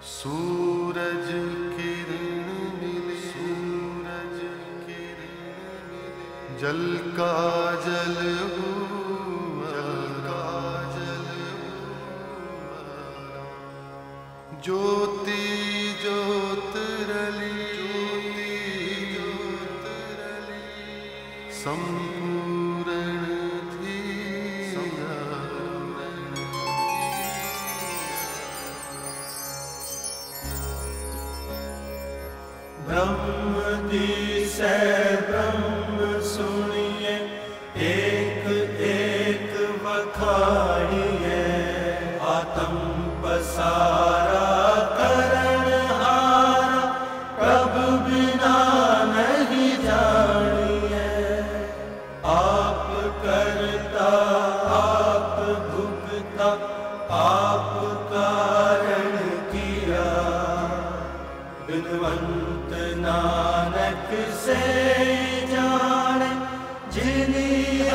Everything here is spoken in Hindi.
सूरज किरण मिले, सूरज किरण जल का जल जल का जल ज्योति, ज्योत रली, ज्योति, ज्योत रली। संपूर्ण ब्रह्म ब्रह्म सुनिए, एक एक वखाणिए आत्म पसारा, करण प्रभु बिना नहीं जानिए। आप करता, आप भुगता, आप कारण भगवंत नानक से जाने जिन्हें